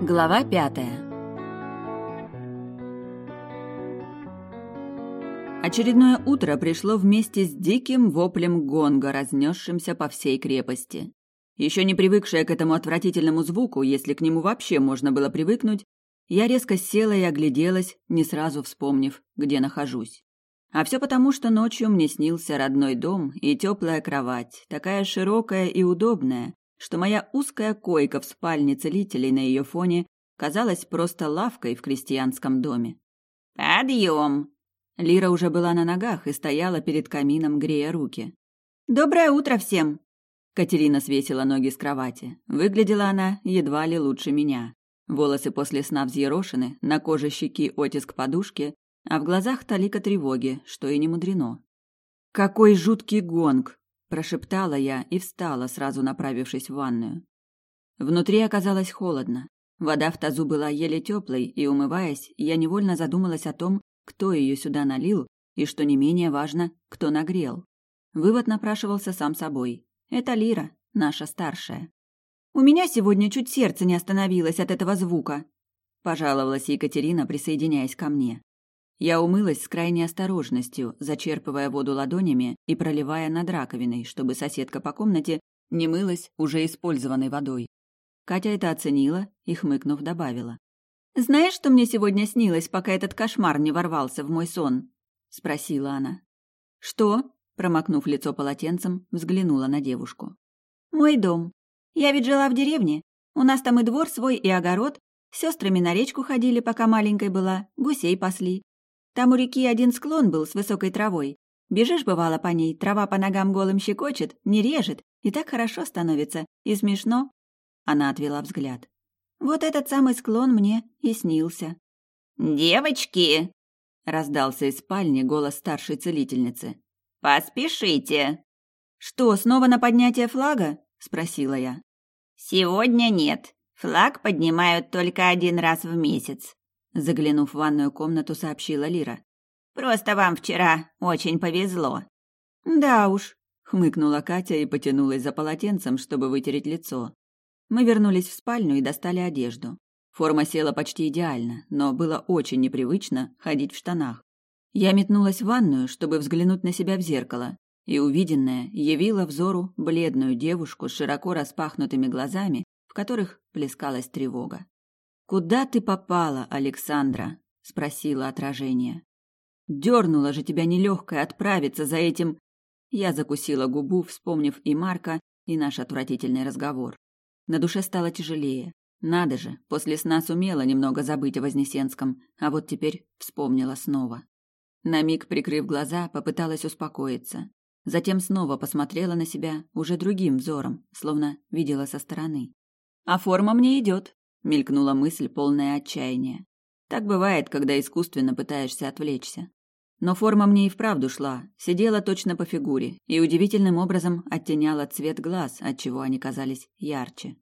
Глава пятая Очередное утро пришло вместе с диким воплем гонга, разнесшимся по всей крепости. Еще не привыкшая к этому отвратительному звуку, если к нему вообще можно было привыкнуть, я резко села и огляделась, не сразу вспомнив, где нахожусь. А все потому, что ночью мне снился родной дом и теплая кровать, такая широкая и удобная, что моя узкая койка в спальне целителей на ее фоне казалась просто лавкой в крестьянском доме. «Подъем!» Лира уже была на ногах и стояла перед камином, грея руки. «Доброе утро всем!» Катерина свесила ноги с кровати. Выглядела она едва ли лучше меня. Волосы после сна взъерошены, на коже щеки оттиск подушки, а в глазах талика тревоги, что и не мудрено. «Какой жуткий гонг!» – прошептала я и встала, сразу направившись в ванную. Внутри оказалось холодно. Вода в тазу была еле теплой, и, умываясь, я невольно задумалась о том, кто ее сюда налил, и, что не менее важно, кто нагрел. Вывод напрашивался сам собой. Это Лира, наша старшая. «У меня сегодня чуть сердце не остановилось от этого звука», – пожаловалась Екатерина, присоединяясь ко мне. Я умылась с крайней осторожностью, зачерпывая воду ладонями и проливая над раковиной, чтобы соседка по комнате не мылась уже использованной водой. Катя это оценила и, хмыкнув, добавила. «Знаешь, что мне сегодня снилось, пока этот кошмар не ворвался в мой сон?» — спросила она. «Что?» — промокнув лицо полотенцем, взглянула на девушку. «Мой дом. Я ведь жила в деревне. У нас там и двор свой, и огород. Сестрами на речку ходили, пока маленькой была, гусей пасли. Там у реки один склон был с высокой травой. Бежишь, бывало, по ней, трава по ногам голым щекочет, не режет, и так хорошо становится, и смешно. Она отвела взгляд. Вот этот самый склон мне и снился. «Девочки!» — раздался из спальни голос старшей целительницы. «Поспешите!» «Что, снова на поднятие флага?» — спросила я. «Сегодня нет. Флаг поднимают только один раз в месяц. Заглянув в ванную комнату, сообщила Лира. «Просто вам вчера очень повезло». «Да уж», — хмыкнула Катя и потянулась за полотенцем, чтобы вытереть лицо. Мы вернулись в спальню и достали одежду. Форма села почти идеально, но было очень непривычно ходить в штанах. Я метнулась в ванную, чтобы взглянуть на себя в зеркало, и увиденное явило взору бледную девушку с широко распахнутыми глазами, в которых плескалась тревога. «Куда ты попала, Александра?» — спросила отражение. «Дернула же тебя нелегкая отправиться за этим...» Я закусила губу, вспомнив и Марка, и наш отвратительный разговор. На душе стало тяжелее. Надо же, после сна сумела немного забыть о Вознесенском, а вот теперь вспомнила снова. На миг, прикрыв глаза, попыталась успокоиться. Затем снова посмотрела на себя уже другим взором, словно видела со стороны. «А форма мне идет мелькнула мысль, полная отчаяния. Так бывает, когда искусственно пытаешься отвлечься. Но форма мне и вправду шла, сидела точно по фигуре и удивительным образом оттеняла цвет глаз, отчего они казались ярче.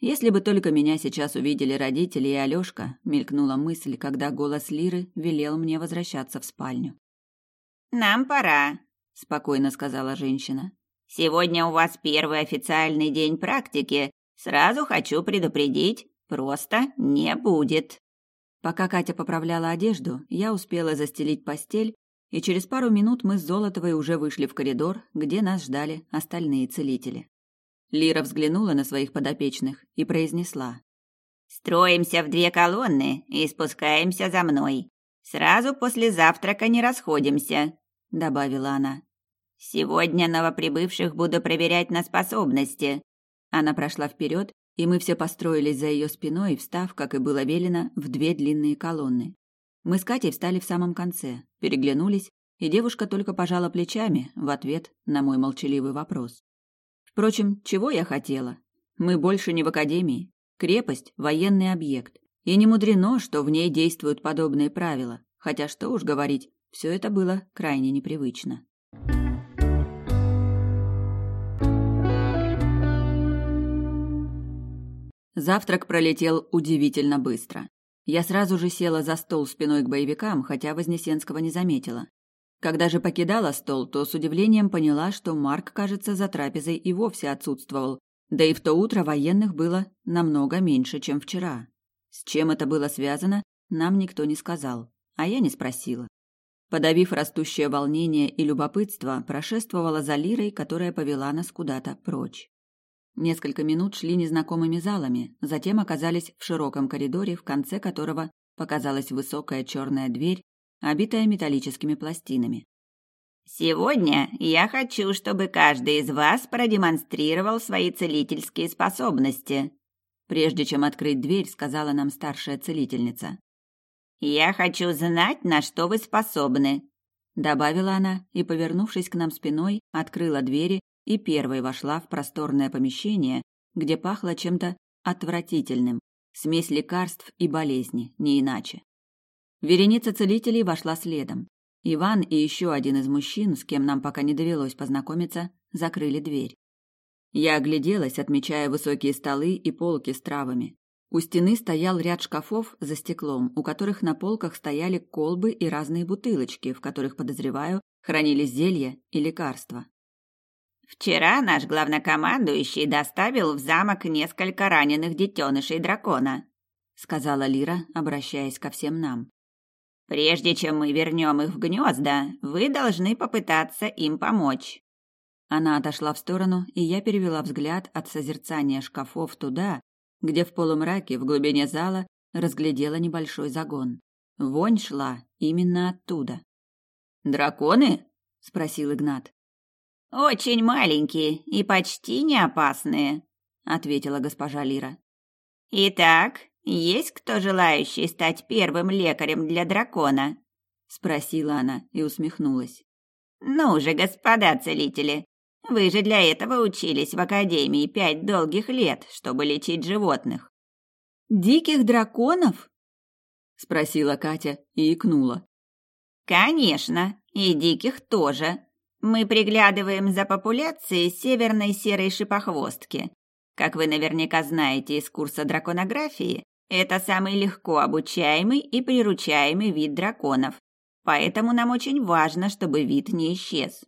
Если бы только меня сейчас увидели родители и Алёшка, мелькнула мысль, когда голос Лиры велел мне возвращаться в спальню. «Нам пора», — спокойно сказала женщина. «Сегодня у вас первый официальный день практики. Сразу хочу предупредить, Просто не будет. Пока Катя поправляла одежду, я успела застелить постель, и через пару минут мы с Золотовой уже вышли в коридор, где нас ждали остальные целители. Лира взглянула на своих подопечных и произнесла. «Строимся в две колонны и спускаемся за мной. Сразу после завтрака не расходимся», — добавила она. «Сегодня новоприбывших буду проверять на способности». Она прошла вперед и мы все построились за ее спиной, встав, как и было велено, в две длинные колонны. Мы с Катей встали в самом конце, переглянулись, и девушка только пожала плечами в ответ на мой молчаливый вопрос. Впрочем, чего я хотела? Мы больше не в академии. Крепость – военный объект. И не мудрено, что в ней действуют подобные правила. Хотя что уж говорить, все это было крайне непривычно. Завтрак пролетел удивительно быстро. Я сразу же села за стол спиной к боевикам, хотя Вознесенского не заметила. Когда же покидала стол, то с удивлением поняла, что Марк, кажется, за трапезой и вовсе отсутствовал. Да и в то утро военных было намного меньше, чем вчера. С чем это было связано, нам никто не сказал, а я не спросила. Подавив растущее волнение и любопытство, прошествовала за Лирой, которая повела нас куда-то прочь. Несколько минут шли незнакомыми залами, затем оказались в широком коридоре, в конце которого показалась высокая черная дверь, обитая металлическими пластинами. «Сегодня я хочу, чтобы каждый из вас продемонстрировал свои целительские способности», прежде чем открыть дверь, сказала нам старшая целительница. «Я хочу знать, на что вы способны», добавила она и, повернувшись к нам спиной, открыла двери и первой вошла в просторное помещение, где пахло чем-то отвратительным, смесь лекарств и болезни, не иначе. Вереница целителей вошла следом. Иван и еще один из мужчин, с кем нам пока не довелось познакомиться, закрыли дверь. Я огляделась, отмечая высокие столы и полки с травами. У стены стоял ряд шкафов за стеклом, у которых на полках стояли колбы и разные бутылочки, в которых, подозреваю, хранились зелья и лекарства. Вчера наш главнокомандующий доставил в замок несколько раненых детенышей дракона, сказала Лира, обращаясь ко всем нам. Прежде чем мы вернем их в гнезда, вы должны попытаться им помочь. Она отошла в сторону, и я перевела взгляд от созерцания шкафов туда, где в полумраке в глубине зала разглядела небольшой загон. Вонь шла именно оттуда. «Драконы?» — спросил Игнат. «Очень маленькие и почти не опасные», — ответила госпожа Лира. «Итак, есть кто желающий стать первым лекарем для дракона?» — спросила она и усмехнулась. «Ну же, господа целители, вы же для этого учились в академии пять долгих лет, чтобы лечить животных». «Диких драконов?» — спросила Катя и икнула. «Конечно, и диких тоже», мы приглядываем за популяцией северной серой шипохвостки. Как вы наверняка знаете из курса драконографии, это самый легко обучаемый и приручаемый вид драконов. Поэтому нам очень важно, чтобы вид не исчез.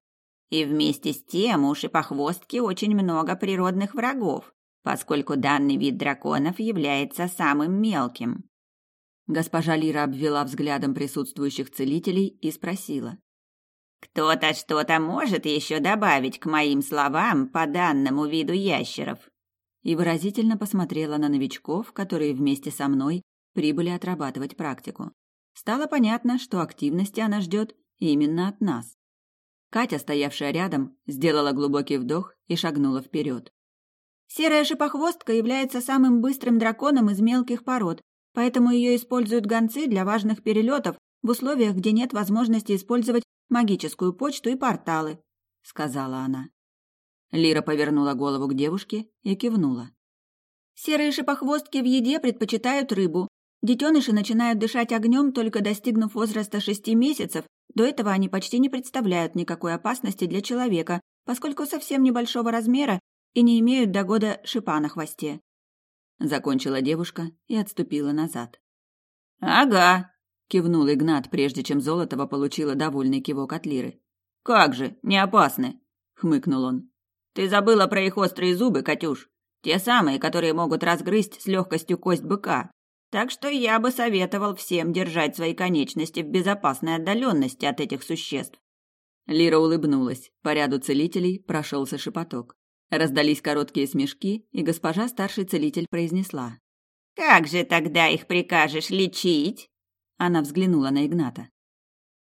И вместе с тем у шипохвостки очень много природных врагов, поскольку данный вид драконов является самым мелким. Госпожа Лира обвела взглядом присутствующих целителей и спросила: кто-то что-то может еще добавить к моим словам по данному виду ящеров?» И выразительно посмотрела на новичков, которые вместе со мной прибыли отрабатывать практику. Стало понятно, что активности она ждет именно от нас. Катя, стоявшая рядом, сделала глубокий вдох и шагнула вперед. Серая шипохвостка является самым быстрым драконом из мелких пород, поэтому ее используют гонцы для важных перелетов в условиях, где нет возможности использовать магическую почту и порталы», — сказала она. Лира повернула голову к девушке и кивнула. «Серые шипохвостки в еде предпочитают рыбу. Детеныши начинают дышать огнем, только достигнув возраста шести месяцев. До этого они почти не представляют никакой опасности для человека, поскольку совсем небольшого размера и не имеют до года шипа на хвосте». Закончила девушка и отступила назад. «Ага», кивнул Игнат, прежде чем Золотова получила довольный кивок от Лиры. Как же, не опасны, хмыкнул он. Ты забыла про их острые зубы, Катюш. Те самые, которые могут разгрызть с легкостью кость быка. Так что я бы советовал всем держать свои конечности в безопасной отдаленности от этих существ. Лира улыбнулась. По ряду целителей прошелся шепоток. Раздались короткие смешки, и госпожа старший целитель произнесла: "Как же тогда их прикажешь лечить?" Она взглянула на Игната.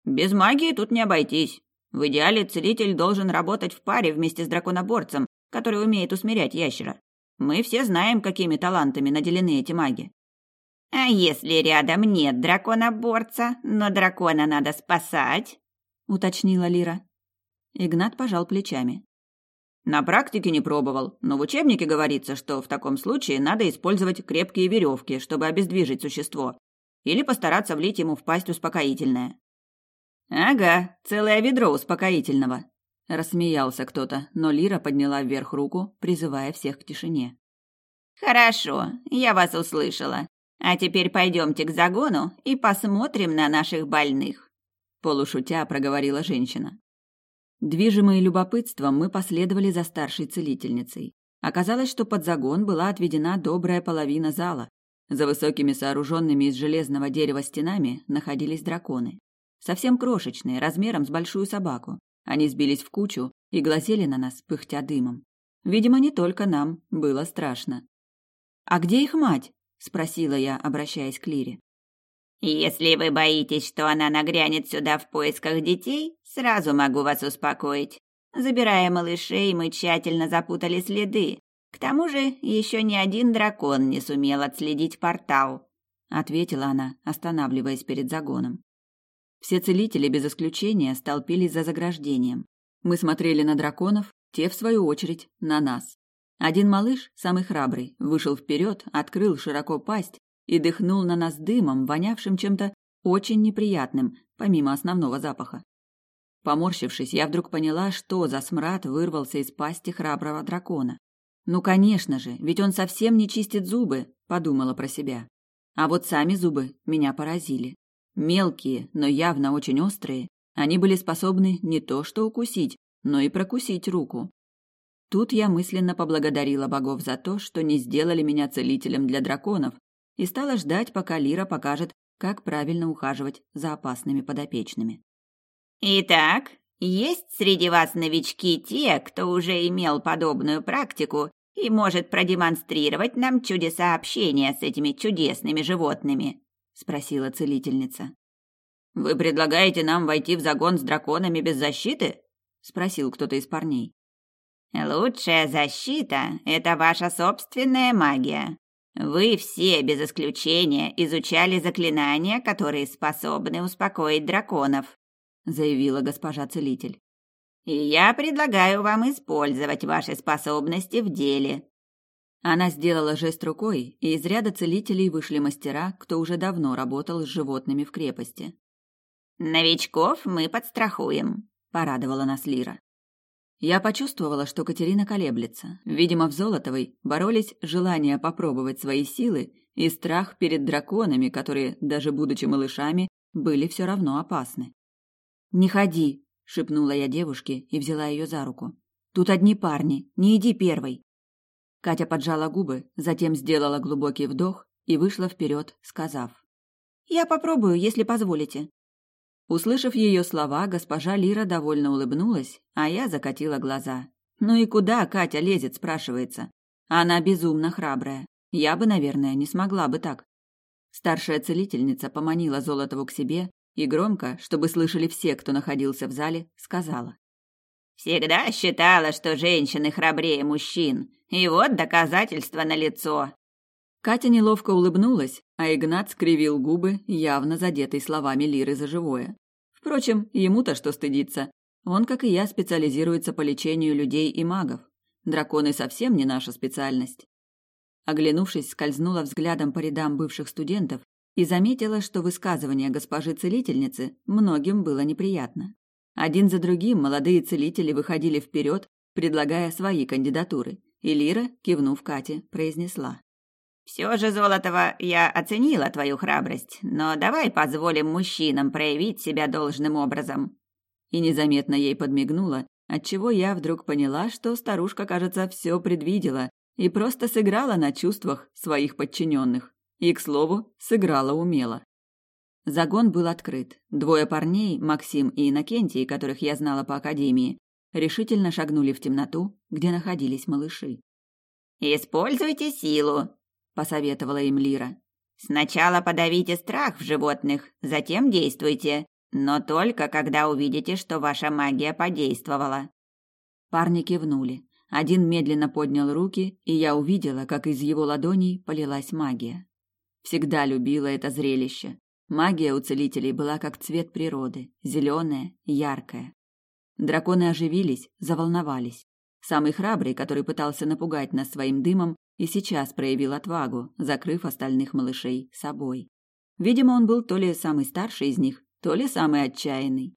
Без магии тут не обойтись. В идеале целитель должен работать в паре вместе с драконоборцем, который умеет усмирять ящера. Мы все знаем, какими талантами наделены эти маги. А если рядом нет драконоборца, но дракона надо спасать? уточнила Лира. Игнат пожал плечами. На практике не пробовал, но в учебнике говорится, что в таком случае надо использовать крепкие веревки, чтобы обездвижить существо или постараться влить ему в пасть успокоительное. Ага, целое ведро успокоительного, рассмеялся кто-то, но Лира подняла вверх руку, призывая всех к тишине. Хорошо, я вас услышала. А теперь пойдемте к загону и посмотрим на наших больных, полушутя проговорила женщина. Движимые любопытством, мы последовали за старшей целительницей. Оказалось, что под загон была отведена добрая половина зала. За высокими сооруженными из железного дерева стенами находились драконы. Совсем крошечные, размером с большую собаку. Они сбились в кучу и глазели на нас, пыхтя дымом. Видимо, не только нам было страшно. «А где их мать?» – спросила я, обращаясь к Лире. «Если вы боитесь, что она нагрянет сюда в поисках детей, сразу могу вас успокоить. Забирая малышей, мы тщательно запутали следы, к тому же еще ни один дракон не сумел отследить портал, ответила она, останавливаясь перед загоном. Все целители без исключения столпились за заграждением. Мы смотрели на драконов, те в свою очередь на нас. Один малыш, самый храбрый, вышел вперед, открыл широко пасть и дыхнул на нас дымом, вонявшим чем-то очень неприятным, помимо основного запаха. Поморщившись, я вдруг поняла, что за смрад вырвался из пасти храброго дракона. Ну, конечно же, ведь он совсем не чистит зубы, подумала про себя. А вот сами зубы меня поразили. Мелкие, но явно очень острые, они были способны не то что укусить, но и прокусить руку. Тут я мысленно поблагодарила богов за то, что не сделали меня целителем для драконов, и стала ждать, пока Лира покажет, как правильно ухаживать за опасными подопечными. «Итак, есть среди вас новички те, кто уже имел подобную практику и может продемонстрировать нам чудеса общения с этими чудесными животными?» — спросила целительница. «Вы предлагаете нам войти в загон с драконами без защиты?» — спросил кто-то из парней. «Лучшая защита — это ваша собственная магия. Вы все, без исключения, изучали заклинания, которые способны успокоить драконов заявила госпожа целитель. И я предлагаю вам использовать ваши способности в деле. Она сделала жест рукой, и из ряда целителей вышли мастера, кто уже давно работал с животными в крепости. Новичков мы подстрахуем, порадовала нас Лира. Я почувствовала, что Катерина колеблется. Видимо, в Золотовой боролись желание попробовать свои силы и страх перед драконами, которые, даже будучи малышами, были все равно опасны. «Не ходи», — шепнула я девушке и взяла ее за руку. «Тут одни парни, не иди первой». Катя поджала губы, затем сделала глубокий вдох и вышла вперед, сказав. «Я попробую, если позволите». Услышав ее слова, госпожа Лира довольно улыбнулась, а я закатила глаза. «Ну и куда Катя лезет?» – спрашивается. Она безумно храбрая. Я бы, наверное, не смогла бы так. Старшая целительница поманила Золотову к себе и громко, чтобы слышали все, кто находился в зале, сказала. «Всегда считала, что женщины храбрее мужчин, и вот доказательство налицо». Катя неловко улыбнулась, а Игнат скривил губы, явно задетый словами Лиры за живое. Впрочем, ему-то что стыдиться. Он, как и я, специализируется по лечению людей и магов. Драконы совсем не наша специальность. Оглянувшись, скользнула взглядом по рядам бывших студентов и заметила, что высказывание госпожи целительницы многим было неприятно. Один за другим молодые целители выходили вперед, предлагая свои кандидатуры, и Лира, кивнув Кате, произнесла. «Все же, Золотова, я оценила твою храбрость, но давай позволим мужчинам проявить себя должным образом». И незаметно ей подмигнула, отчего я вдруг поняла, что старушка, кажется, все предвидела и просто сыграла на чувствах своих подчиненных. И, к слову, сыграла умело. Загон был открыт. Двое парней, Максим и Иннокентий, которых я знала по академии, решительно шагнули в темноту, где находились малыши. «Используйте силу», — посоветовала им Лира. «Сначала подавите страх в животных, затем действуйте, но только когда увидите, что ваша магия подействовала». Парни кивнули. Один медленно поднял руки, и я увидела, как из его ладоней полилась магия. Всегда любила это зрелище. Магия у целителей была как цвет природы, зеленая, яркая. Драконы оживились, заволновались. Самый храбрый, который пытался напугать нас своим дымом, и сейчас проявил отвагу, закрыв остальных малышей собой. Видимо, он был то ли самый старший из них, то ли самый отчаянный.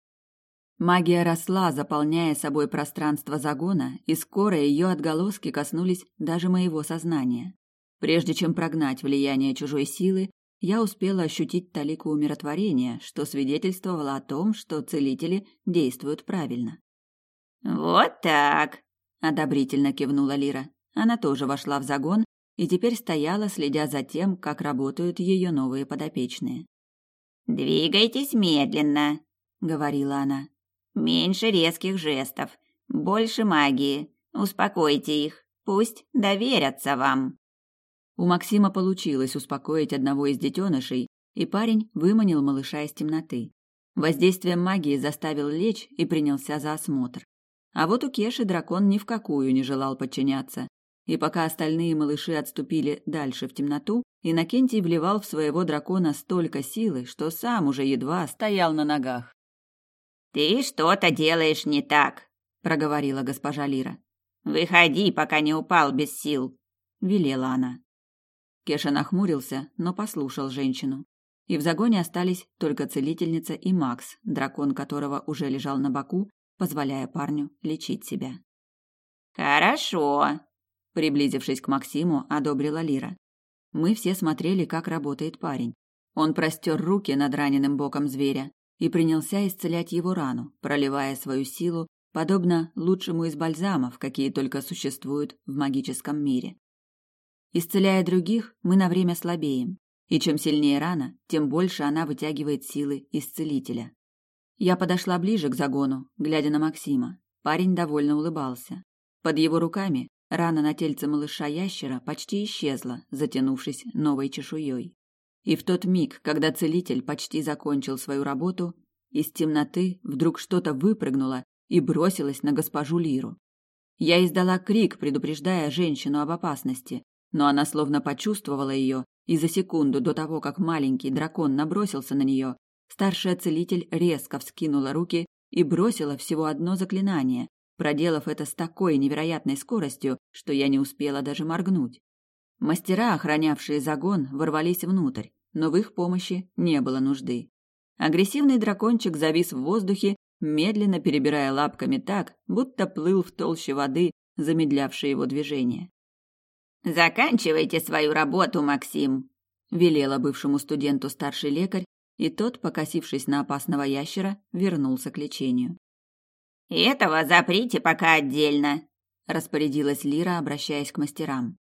Магия росла, заполняя собой пространство загона, и скоро ее отголоски коснулись даже моего сознания. Прежде чем прогнать влияние чужой силы, я успела ощутить талику умиротворения, что свидетельствовало о том, что целители действуют правильно. «Вот так!» – одобрительно кивнула Лира. Она тоже вошла в загон, и теперь стояла, следя за тем, как работают ее новые подопечные. «Двигайтесь медленно», — говорила она. «Меньше резких жестов, больше магии. Успокойте их, пусть доверятся вам». У Максима получилось успокоить одного из детенышей, и парень выманил малыша из темноты. Воздействием магии заставил лечь и принялся за осмотр. А вот у Кеши дракон ни в какую не желал подчиняться. И пока остальные малыши отступили дальше в темноту, Иннокентий вливал в своего дракона столько силы, что сам уже едва стоял на ногах. «Ты что-то делаешь не так», — проговорила госпожа Лира. «Выходи, пока не упал без сил», — велела она. Кеша нахмурился, но послушал женщину. И в загоне остались только целительница и Макс, дракон которого уже лежал на боку, позволяя парню лечить себя. «Хорошо», — приблизившись к Максиму, одобрила Лира. Мы все смотрели, как работает парень. Он простер руки над раненым боком зверя и принялся исцелять его рану, проливая свою силу, подобно лучшему из бальзамов, какие только существуют в магическом мире. Исцеляя других, мы на время слабеем, и чем сильнее рана, тем больше она вытягивает силы исцелителя. Я подошла ближе к загону, глядя на Максима. Парень довольно улыбался. Под его руками рана на тельце малыша-ящера почти исчезла, затянувшись новой чешуей. И в тот миг, когда целитель почти закончил свою работу, из темноты вдруг что-то выпрыгнуло и бросилось на госпожу Лиру. Я издала крик, предупреждая женщину об опасности, но она словно почувствовала ее, и за секунду до того, как маленький дракон набросился на нее, Старшая целитель резко вскинула руки и бросила всего одно заклинание, проделав это с такой невероятной скоростью, что я не успела даже моргнуть. Мастера, охранявшие загон, ворвались внутрь, но в их помощи не было нужды. Агрессивный дракончик завис в воздухе, медленно перебирая лапками так, будто плыл в толще воды, замедлявшей его движение. «Заканчивайте свою работу, Максим!» – велела бывшему студенту старший лекарь, и тот, покосившись на опасного ящера, вернулся к лечению. «Этого заприте пока отдельно», — распорядилась Лира, обращаясь к мастерам.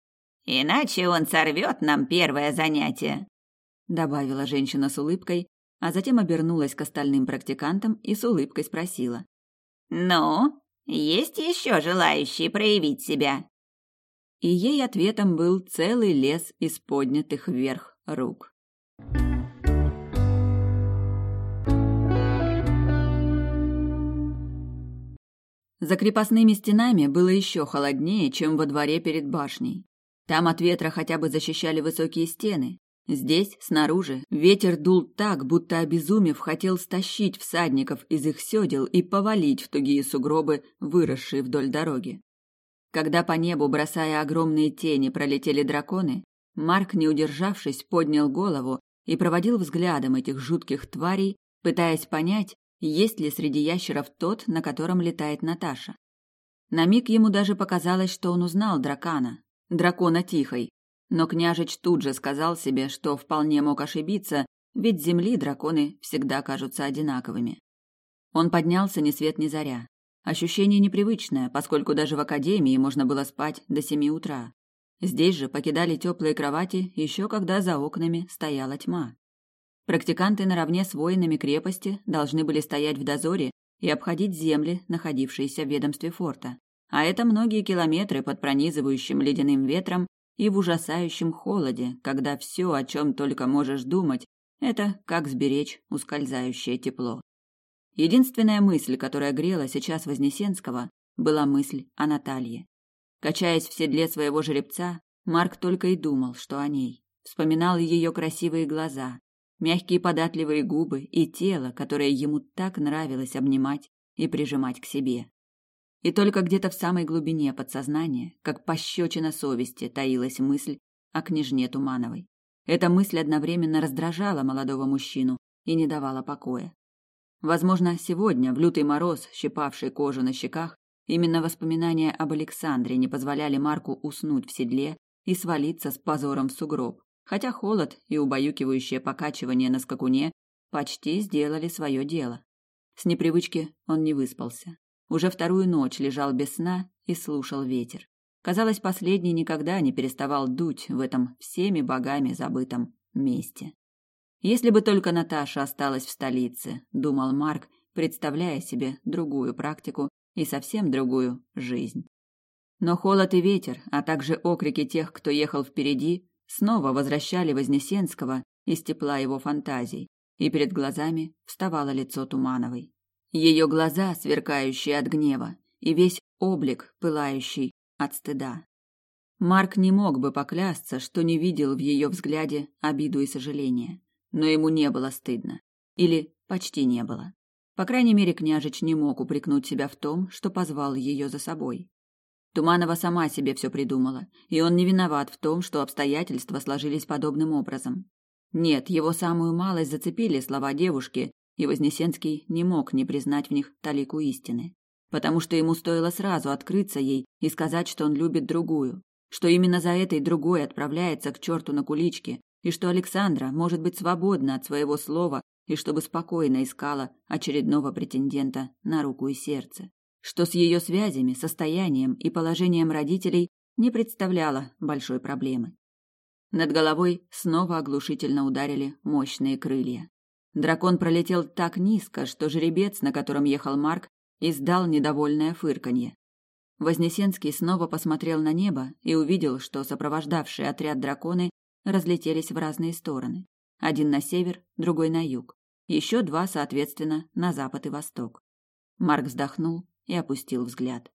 «Иначе он сорвет нам первое занятие», — добавила женщина с улыбкой, а затем обернулась к остальным практикантам и с улыбкой спросила. «Ну, есть еще желающие проявить себя?» И ей ответом был целый лес из поднятых вверх рук. За крепостными стенами было еще холоднее, чем во дворе перед башней. Там от ветра хотя бы защищали высокие стены. Здесь, снаружи, ветер дул так, будто обезумев хотел стащить всадников из их седел и повалить в тугие сугробы, выросшие вдоль дороги. Когда по небу, бросая огромные тени, пролетели драконы, Марк, не удержавшись, поднял голову и проводил взглядом этих жутких тварей, пытаясь понять, есть ли среди ящеров тот, на котором летает Наташа. На миг ему даже показалось, что он узнал дракона, дракона Тихой, но княжич тут же сказал себе, что вполне мог ошибиться, ведь земли драконы всегда кажутся одинаковыми. Он поднялся ни свет ни заря. Ощущение непривычное, поскольку даже в академии можно было спать до семи утра. Здесь же покидали теплые кровати еще когда за окнами стояла тьма. Практиканты наравне с воинами крепости должны были стоять в дозоре и обходить земли, находившиеся в ведомстве форта. А это многие километры под пронизывающим ледяным ветром и в ужасающем холоде, когда все, о чем только можешь думать, это как сберечь ускользающее тепло. Единственная мысль, которая грела сейчас Вознесенского, была мысль о Наталье. Качаясь в седле своего жеребца, Марк только и думал, что о ней. Вспоминал ее красивые глаза, мягкие податливые губы и тело, которое ему так нравилось обнимать и прижимать к себе. И только где-то в самой глубине подсознания, как пощечина совести, таилась мысль о княжне Тумановой. Эта мысль одновременно раздражала молодого мужчину и не давала покоя. Возможно, сегодня, в лютый мороз, щипавший кожу на щеках, именно воспоминания об Александре не позволяли Марку уснуть в седле и свалиться с позором в сугроб, хотя холод и убаюкивающее покачивание на скакуне почти сделали свое дело. С непривычки он не выспался. Уже вторую ночь лежал без сна и слушал ветер. Казалось, последний никогда не переставал дуть в этом всеми богами забытом месте. Если бы только Наташа осталась в столице, думал Марк, представляя себе другую практику и совсем другую жизнь. Но холод и ветер, а также окрики тех, кто ехал впереди, снова возвращали Вознесенского из тепла его фантазий, и перед глазами вставало лицо Тумановой. Ее глаза, сверкающие от гнева, и весь облик, пылающий от стыда. Марк не мог бы поклясться, что не видел в ее взгляде обиду и сожаление, но ему не было стыдно. Или почти не было. По крайней мере, княжич не мог упрекнуть себя в том, что позвал ее за собой. Туманова сама себе все придумала, и он не виноват в том, что обстоятельства сложились подобным образом. Нет, его самую малость зацепили слова девушки, и Вознесенский не мог не признать в них талику истины. Потому что ему стоило сразу открыться ей и сказать, что он любит другую, что именно за этой другой отправляется к черту на куличке, и что Александра может быть свободна от своего слова и чтобы спокойно искала очередного претендента на руку и сердце что с ее связями, состоянием и положением родителей не представляло большой проблемы. Над головой снова оглушительно ударили мощные крылья. Дракон пролетел так низко, что жеребец, на котором ехал Марк, издал недовольное фырканье. Вознесенский снова посмотрел на небо и увидел, что сопровождавшие отряд драконы разлетелись в разные стороны. Один на север, другой на юг. Еще два, соответственно, на запад и восток. Марк вздохнул и опустил взгляд.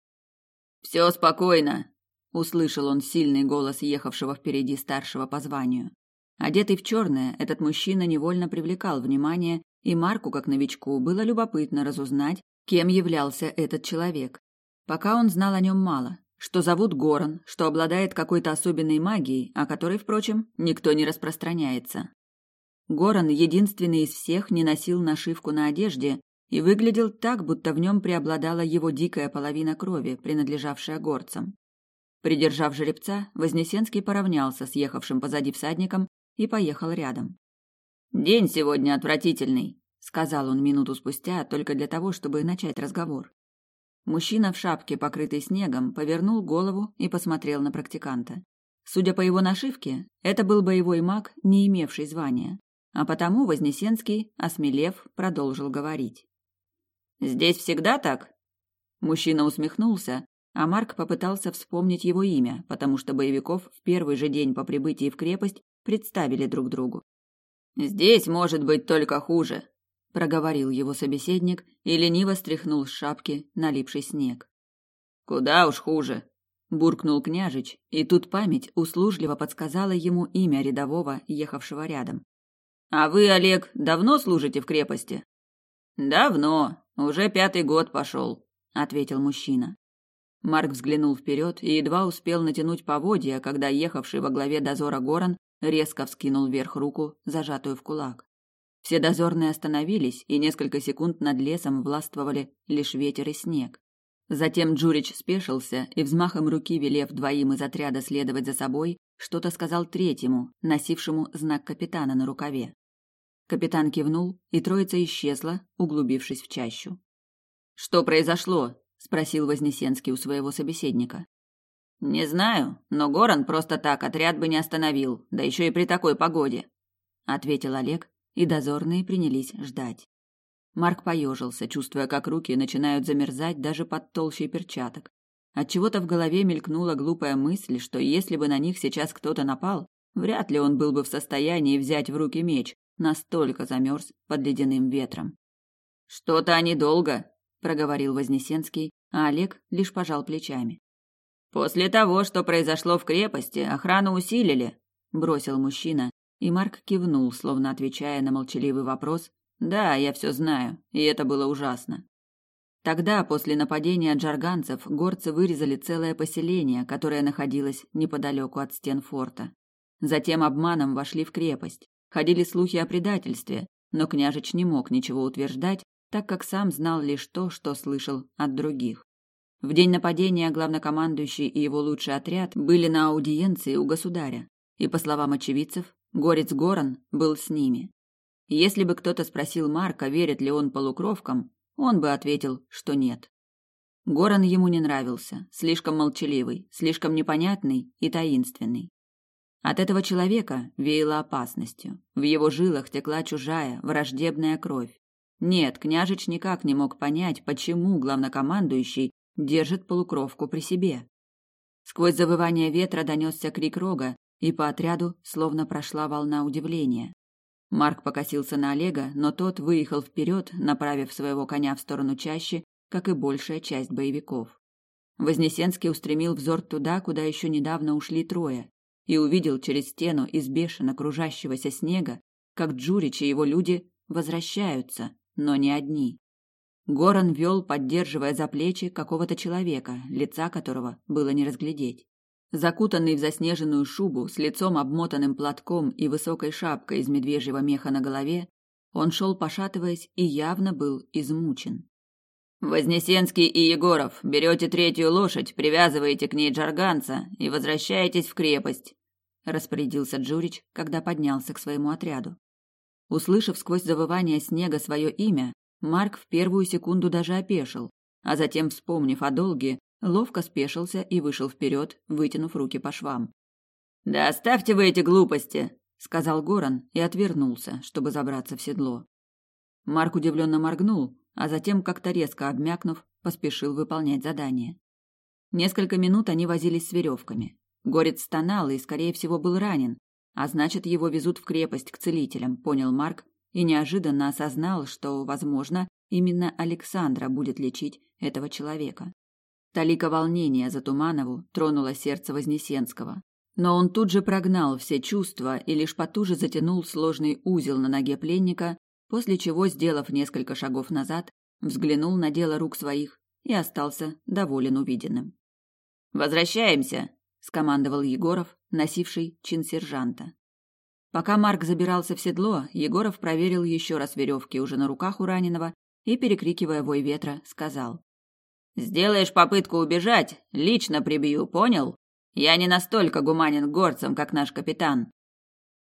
«Все спокойно!» — услышал он сильный голос ехавшего впереди старшего по званию. Одетый в черное, этот мужчина невольно привлекал внимание, и Марку, как новичку, было любопытно разузнать, кем являлся этот человек. Пока он знал о нем мало, что зовут Горан, что обладает какой-то особенной магией, о которой, впрочем, никто не распространяется. Горан единственный из всех не носил нашивку на одежде и выглядел так, будто в нем преобладала его дикая половина крови, принадлежавшая горцам. Придержав жеребца, Вознесенский поравнялся с ехавшим позади всадником и поехал рядом. «День сегодня отвратительный», — сказал он минуту спустя, только для того, чтобы начать разговор. Мужчина в шапке, покрытой снегом, повернул голову и посмотрел на практиканта. Судя по его нашивке, это был боевой маг, не имевший звания, а потому Вознесенский, осмелев, продолжил говорить. Здесь всегда так? Мужчина усмехнулся, а Марк попытался вспомнить его имя, потому что боевиков в первый же день по прибытии в крепость представили друг другу. Здесь может быть только хуже, проговорил его собеседник и лениво стряхнул с шапки налипший снег. Куда уж хуже, буркнул княжич, и тут память услужливо подсказала ему имя рядового, ехавшего рядом. А вы, Олег, давно служите в крепости? Давно, уже пятый год пошел, ответил мужчина. Марк взглянул вперед и едва успел натянуть поводья, когда ехавший во главе дозора Горан резко вскинул вверх руку, зажатую в кулак. Все дозорные остановились, и несколько секунд над лесом властвовали лишь ветер и снег. Затем Джурич спешился и взмахом руки, велев двоим из отряда следовать за собой, что-то сказал третьему, носившему знак капитана на рукаве. Капитан кивнул, и троица исчезла, углубившись в чащу. Что произошло? спросил Вознесенский у своего собеседника. Не знаю, но Горан просто так отряд бы не остановил, да еще и при такой погоде, ответил Олег, и дозорные принялись ждать. Марк поежился, чувствуя, как руки начинают замерзать даже под толщей перчаток. От чего-то в голове мелькнула глупая мысль, что если бы на них сейчас кто-то напал, вряд ли он был бы в состоянии взять в руки меч, настолько замерз под ледяным ветром. Что-то они долго, проговорил Вознесенский, а Олег лишь пожал плечами. После того, что произошло в крепости, охрану усилили, бросил мужчина, и Марк кивнул, словно отвечая на молчаливый вопрос: "Да, я все знаю, и это было ужасно". Тогда, после нападения джарганцев, горцы вырезали целое поселение, которое находилось неподалеку от стен форта. Затем обманом вошли в крепость. Ходили слухи о предательстве, но княжич не мог ничего утверждать, так как сам знал лишь то, что слышал от других. В день нападения главнокомандующий и его лучший отряд были на аудиенции у государя, и, по словам очевидцев, горец Горан был с ними. Если бы кто-то спросил Марка, верит ли он полукровкам, он бы ответил, что нет. Горан ему не нравился, слишком молчаливый, слишком непонятный и таинственный. От этого человека веяло опасностью. В его жилах текла чужая, враждебная кровь. Нет, княжич никак не мог понять, почему главнокомандующий держит полукровку при себе. Сквозь завывание ветра донесся крик рога, и по отряду словно прошла волна удивления. Марк покосился на Олега, но тот выехал вперед, направив своего коня в сторону чащи, как и большая часть боевиков. Вознесенский устремил взор туда, куда еще недавно ушли трое, и увидел через стену из бешено кружащегося снега, как Джурич и его люди возвращаются, но не одни. Горан вел, поддерживая за плечи какого-то человека, лица которого было не разглядеть. Закутанный в заснеженную шубу, с лицом обмотанным платком и высокой шапкой из медвежьего меха на голове, он шел пошатываясь и явно был измучен. «Вознесенский и Егоров, берете третью лошадь, привязываете к ней джарганца и возвращаетесь в крепость», – распорядился Джурич, когда поднялся к своему отряду. Услышав сквозь завывание снега свое имя, Марк в первую секунду даже опешил, а затем, вспомнив о долге, ловко спешился и вышел вперед, вытянув руки по швам. «Да оставьте вы эти глупости!» — сказал Горан и отвернулся, чтобы забраться в седло. Марк удивленно моргнул, а затем, как-то резко обмякнув, поспешил выполнять задание. Несколько минут они возились с веревками. Горец стонал и, скорее всего, был ранен, а значит, его везут в крепость к целителям, понял Марк и неожиданно осознал, что, возможно, именно Александра будет лечить этого человека. Талика волнения за Туманову тронула сердце Вознесенского. Но он тут же прогнал все чувства и лишь потуже затянул сложный узел на ноге пленника, после чего, сделав несколько шагов назад, взглянул на дело рук своих и остался доволен увиденным. «Возвращаемся!» – скомандовал Егоров, носивший чин сержанта. Пока Марк забирался в седло, Егоров проверил еще раз веревки уже на руках у раненого и, перекрикивая вой ветра, сказал. Сделаешь попытку убежать, лично прибью, понял? Я не настолько гуманен горцам, как наш капитан.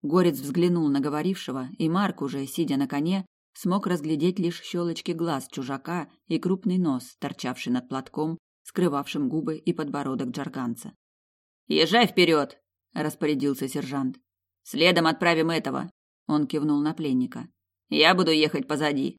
Горец взглянул на говорившего, и Марк, уже сидя на коне, смог разглядеть лишь щелочки глаз чужака и крупный нос, торчавший над платком, скрывавшим губы и подбородок джарганца. «Езжай вперед!» – распорядился сержант. «Следом отправим этого!» – он кивнул на пленника. «Я буду ехать позади».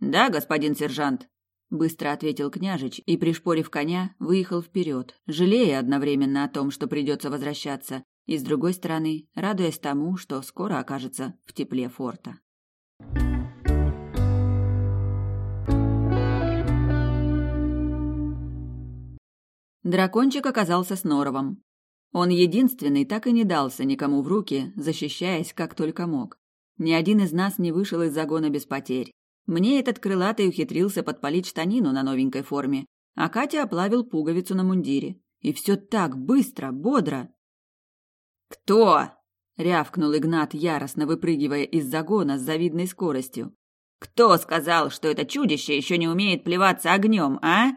«Да, господин сержант», быстро ответил княжич и, пришпорив коня, выехал вперед, жалея одновременно о том, что придется возвращаться, и с другой стороны, радуясь тому, что скоро окажется в тепле форта. Дракончик оказался с Норовом. Он единственный так и не дался никому в руки, защищаясь как только мог. Ни один из нас не вышел из загона без потерь. Мне этот крылатый ухитрился подпалить штанину на новенькой форме, а Катя оплавил пуговицу на мундире. И все так быстро, бодро. «Кто?» — рявкнул Игнат, яростно выпрыгивая из загона с завидной скоростью. «Кто сказал, что это чудище еще не умеет плеваться огнем, а?»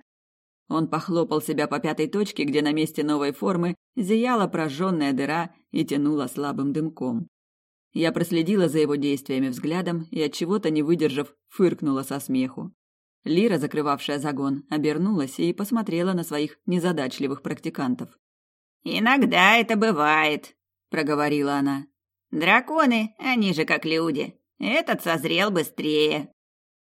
Он похлопал себя по пятой точке, где на месте новой формы зияла прожженная дыра и тянула слабым дымком. Я проследила за его действиями взглядом и от чего-то не выдержав, фыркнула со смеху. Лира, закрывавшая загон, обернулась и посмотрела на своих незадачливых практикантов. Иногда это бывает, проговорила она. Драконы, они же как люди. Этот созрел быстрее.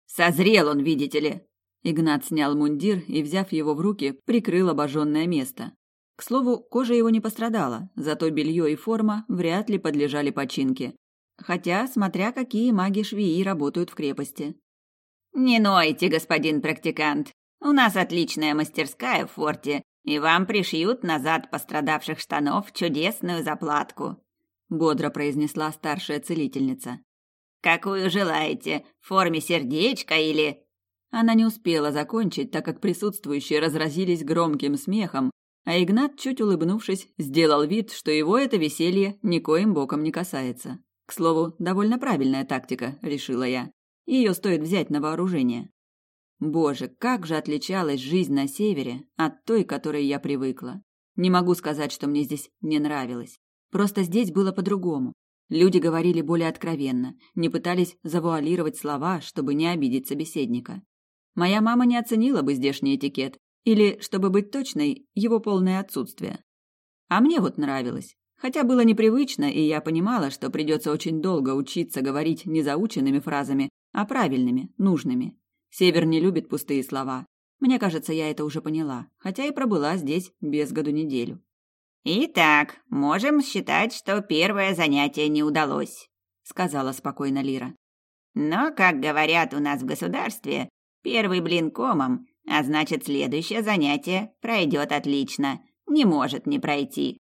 Созрел он, видите ли. Игнат снял мундир и, взяв его в руки, прикрыл обожженное место. К слову, кожа его не пострадала, зато белье и форма вряд ли подлежали починке. Хотя, смотря какие маги-швеи работают в крепости. «Не нойте, господин практикант. У нас отличная мастерская в форте, и вам пришьют назад пострадавших штанов чудесную заплатку», — бодро произнесла старшая целительница. «Какую желаете? В форме сердечка или...» Она не успела закончить, так как присутствующие разразились громким смехом, а Игнат, чуть улыбнувшись, сделал вид, что его это веселье никоим боком не касается. К слову, довольно правильная тактика, решила я. Ее стоит взять на вооружение. Боже, как же отличалась жизнь на севере от той, к которой я привыкла. Не могу сказать, что мне здесь не нравилось. Просто здесь было по-другому. Люди говорили более откровенно, не пытались завуалировать слова, чтобы не обидеть собеседника. Моя мама не оценила бы здешний этикет, Или, чтобы быть точной, его полное отсутствие. А мне вот нравилось. Хотя было непривычно, и я понимала, что придется очень долго учиться говорить не заученными фразами, а правильными, нужными. Север не любит пустые слова. Мне кажется, я это уже поняла, хотя и пробыла здесь без году неделю. «Итак, можем считать, что первое занятие не удалось», — сказала спокойно Лира. «Но, как говорят у нас в государстве, первый блин комом, а значит, следующее занятие пройдет отлично, не может не пройти».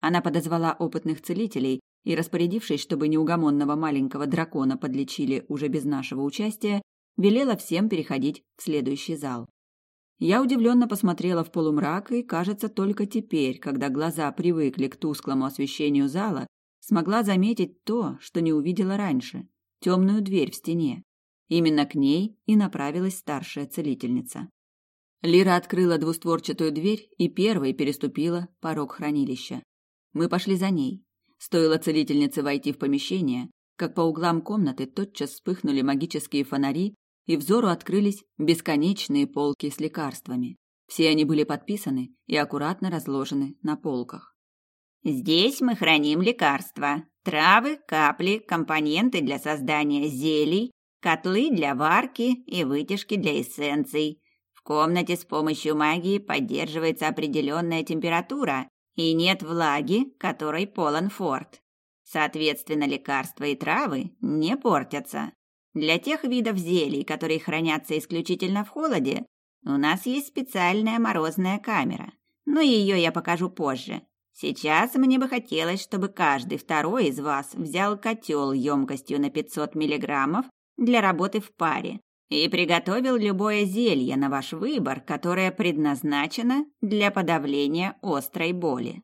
Она подозвала опытных целителей и, распорядившись, чтобы неугомонного маленького дракона подлечили уже без нашего участия, велела всем переходить в следующий зал. Я удивленно посмотрела в полумрак и, кажется, только теперь, когда глаза привыкли к тусклому освещению зала, смогла заметить то, что не увидела раньше – темную дверь в стене. Именно к ней и направилась старшая целительница. Лира открыла двустворчатую дверь и первой переступила порог хранилища. Мы пошли за ней. Стоило целительнице войти в помещение, как по углам комнаты тотчас вспыхнули магические фонари, и взору открылись бесконечные полки с лекарствами. Все они были подписаны и аккуратно разложены на полках. Здесь мы храним лекарства, травы, капли, компоненты для создания зелий, котлы для варки и вытяжки для эссенций. Комнате с помощью магии поддерживается определенная температура и нет влаги, которой полон форт. Соответственно, лекарства и травы не портятся. Для тех видов зелий, которые хранятся исключительно в холоде, у нас есть специальная морозная камера. Но ее я покажу позже. Сейчас мне бы хотелось, чтобы каждый второй из вас взял котел емкостью на 500 миллиграммов для работы в паре и приготовил любое зелье на ваш выбор, которое предназначено для подавления острой боли.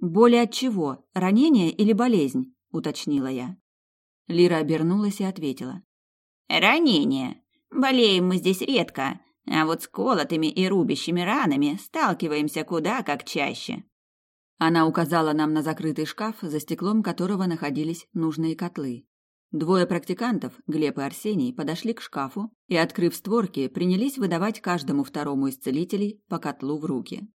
«Боли от чего? Ранение или болезнь?» – уточнила я. Лира обернулась и ответила. Ранения. Болеем мы здесь редко, а вот с колотыми и рубящими ранами сталкиваемся куда как чаще. Она указала нам на закрытый шкаф, за стеклом которого находились нужные котлы. Двое практикантов, Глеб и Арсений, подошли к шкафу и, открыв створки, принялись выдавать каждому второму из целителей по котлу в руки.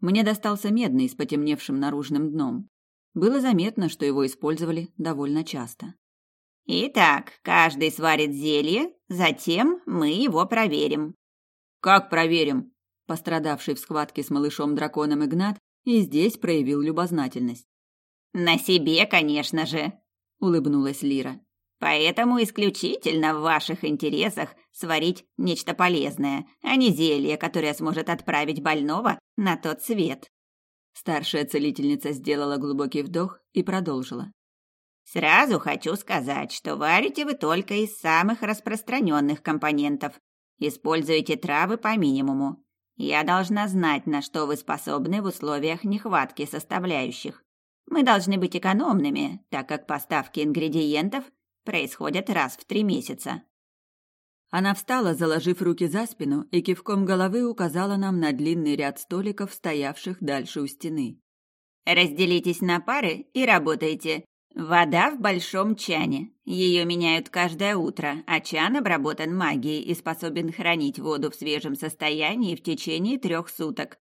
Мне достался медный с потемневшим наружным дном. Было заметно, что его использовали довольно часто. Итак, каждый сварит зелье, затем мы его проверим. Как проверим? Пострадавший в схватке с малышом-драконом Игнат и здесь проявил любознательность. На себе, конечно же, улыбнулась Лира. Поэтому исключительно в ваших интересах сварить нечто полезное, а не зелье, которое сможет отправить больного на тот свет. Старшая целительница сделала глубокий вдох и продолжила. Сразу хочу сказать, что варите вы только из самых распространенных компонентов. Используйте травы по минимуму. Я должна знать, на что вы способны в условиях нехватки составляющих. Мы должны быть экономными, так как поставки ингредиентов происходят раз в три месяца. Она встала, заложив руки за спину, и кивком головы указала нам на длинный ряд столиков, стоявших дальше у стены. «Разделитесь на пары и работайте. Вода в большом чане. Ее меняют каждое утро, а чан обработан магией и способен хранить воду в свежем состоянии в течение трех суток.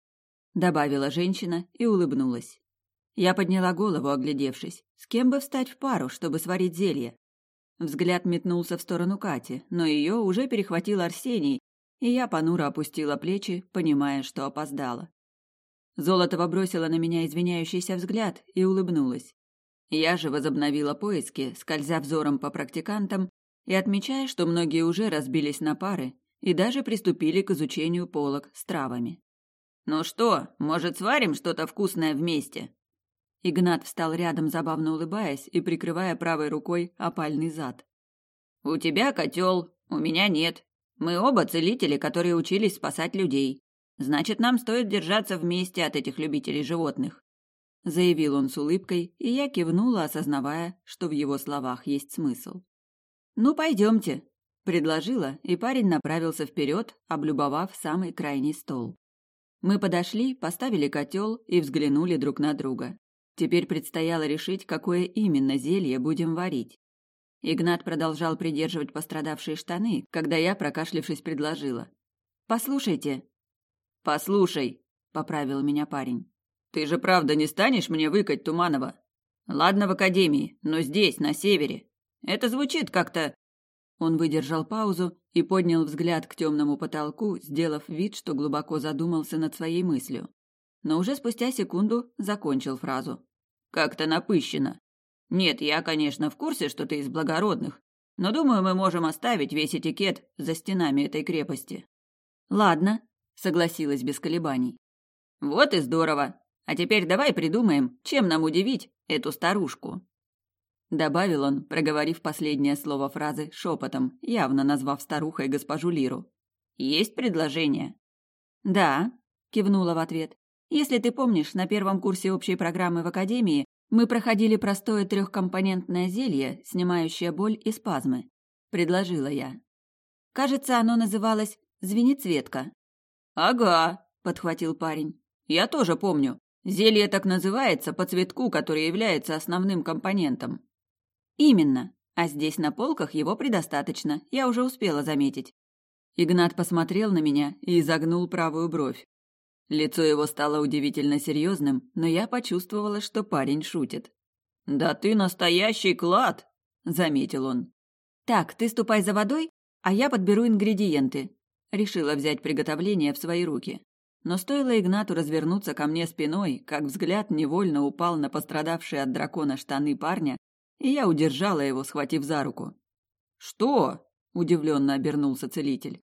Добавила женщина и улыбнулась. Я подняла голову, оглядевшись. С кем бы встать в пару, чтобы сварить зелье? Взгляд метнулся в сторону Кати, но ее уже перехватил Арсений, и я понуро опустила плечи, понимая, что опоздала. Золотова бросила на меня извиняющийся взгляд и улыбнулась. Я же возобновила поиски, скользя взором по практикантам и отмечая, что многие уже разбились на пары и даже приступили к изучению полок с травами. «Ну что, может, сварим что-то вкусное вместе?» Игнат встал рядом, забавно улыбаясь и прикрывая правой рукой опальный зад. «У тебя котел, у меня нет. Мы оба целители, которые учились спасать людей. Значит, нам стоит держаться вместе от этих любителей животных заявил он с улыбкой, и я кивнула, осознавая, что в его словах есть смысл. Ну, пойдемте, предложила, и парень направился вперед, облюбовав самый крайний стол. Мы подошли, поставили котел и взглянули друг на друга. Теперь предстояло решить, какое именно зелье будем варить. Игнат продолжал придерживать пострадавшие штаны, когда я, прокашлившись, предложила: "Послушайте, Послушай, поправил меня парень. Ты же правда не станешь мне выкать Туманова? Ладно в академии, но здесь, на севере. Это звучит как-то Он выдержал паузу и поднял взгляд к темному потолку, сделав вид, что глубоко задумался над своей мыслью. Но уже спустя секунду закончил фразу. Как-то напыщенно. Нет, я, конечно, в курсе, что ты из благородных, но думаю, мы можем оставить весь этикет за стенами этой крепости. Ладно, согласилась без колебаний. Вот и здорово. А теперь давай придумаем, чем нам удивить эту старушку. Добавил он, проговорив последнее слово фразы шепотом, явно назвав старухой госпожу Лиру. Есть предложение? Да, кивнула в ответ. Если ты помнишь, на первом курсе общей программы в академии мы проходили простое трехкомпонентное зелье, снимающее боль и спазмы. Предложила я. Кажется, оно называлось «Звенецветка». «Ага», — подхватил парень. «Я тоже помню. Зелье так называется по цветку, который является основным компонентом». «Именно. А здесь на полках его предостаточно, я уже успела заметить». Игнат посмотрел на меня и изогнул правую бровь. Лицо его стало удивительно серьезным, но я почувствовала, что парень шутит. «Да ты настоящий клад!» — заметил он. «Так, ты ступай за водой, а я подберу ингредиенты». Решила взять приготовление в свои руки. Но стоило Игнату развернуться ко мне спиной, как взгляд невольно упал на пострадавшие от дракона штаны парня, и я удержала его, схватив за руку. «Что?» — удивленно обернулся целитель.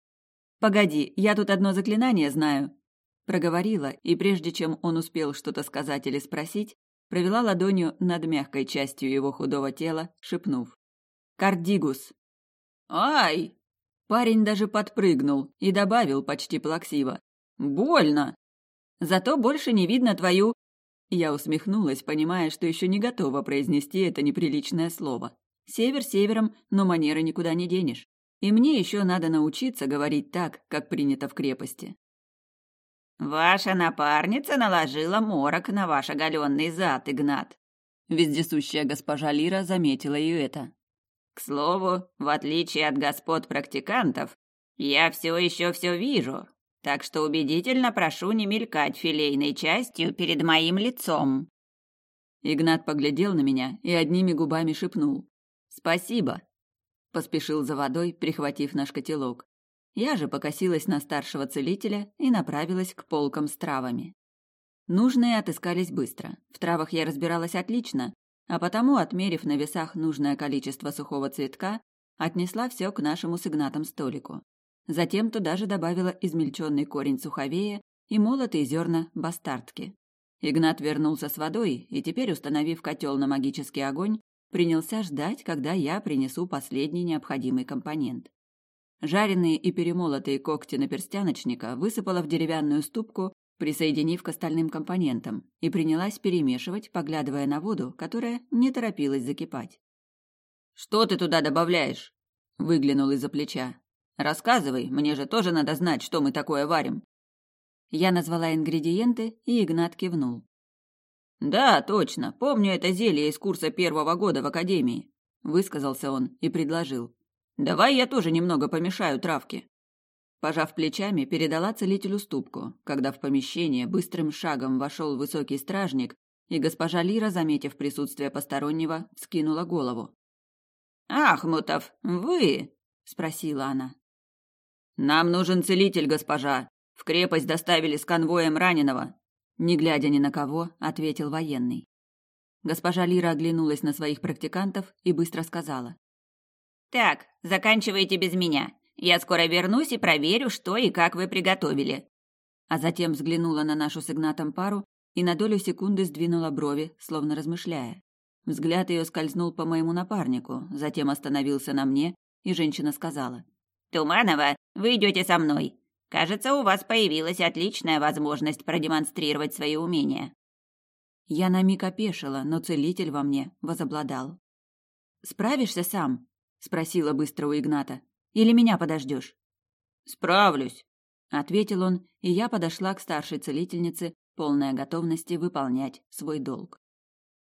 «Погоди, я тут одно заклинание знаю», проговорила, и прежде чем он успел что-то сказать или спросить, провела ладонью над мягкой частью его худого тела, шепнув. «Кардигус!» «Ай!» Парень даже подпрыгнул и добавил почти плаксиво. «Больно!» «Зато больше не видно твою...» Я усмехнулась, понимая, что еще не готова произнести это неприличное слово. Север севером, но манеры никуда не денешь. И мне еще надо научиться говорить так, как принято в крепости. «Ваша напарница наложила морок на ваш оголенный зад, Игнат». Вездесущая госпожа Лира заметила и это. «К слову, в отличие от господ-практикантов, я все еще все вижу, так что убедительно прошу не мелькать филейной частью перед моим лицом». Игнат поглядел на меня и одними губами шепнул. «Спасибо», — поспешил за водой, прихватив наш котелок. Я же покосилась на старшего целителя и направилась к полкам с травами. Нужные отыскались быстро. В травах я разбиралась отлично, а потому, отмерив на весах нужное количество сухого цветка, отнесла все к нашему с Игнатом столику. Затем туда же добавила измельченный корень суховея и молотые зерна бастардки. Игнат вернулся с водой и теперь, установив котел на магический огонь, принялся ждать, когда я принесу последний необходимый компонент. Жареные и перемолотые когти наперстяночника высыпала в деревянную ступку, присоединив к остальным компонентам, и принялась перемешивать, поглядывая на воду, которая не торопилась закипать. «Что ты туда добавляешь?» — выглянул из-за плеча. «Рассказывай, мне же тоже надо знать, что мы такое варим». Я назвала ингредиенты, и Игнат кивнул. «Да, точно. Помню это зелье из курса первого года в академии», — высказался он и предложил. Давай я тоже немного помешаю травки. Пожав плечами, передала целителю ступку, когда в помещение быстрым шагом вошел высокий стражник, и госпожа Лира, заметив присутствие постороннего, скинула голову. «Ахмутов, вы?» – спросила она. «Нам нужен целитель, госпожа. В крепость доставили с конвоем раненого». Не глядя ни на кого, ответил военный. Госпожа Лира оглянулась на своих практикантов и быстро сказала. «Так, заканчивайте без меня. Я скоро вернусь и проверю, что и как вы приготовили». А затем взглянула на нашу с Игнатом пару и на долю секунды сдвинула брови, словно размышляя. Взгляд ее скользнул по моему напарнику, затем остановился на мне, и женщина сказала. «Туманова, вы идете со мной. Кажется, у вас появилась отличная возможность продемонстрировать свои умения». Я на миг опешила, но целитель во мне возобладал. «Справишься сам?» Спросила быстро у Игната. Или меня подождешь? Справлюсь, ответил он, и я подошла к старшей целительнице, полная готовности выполнять свой долг.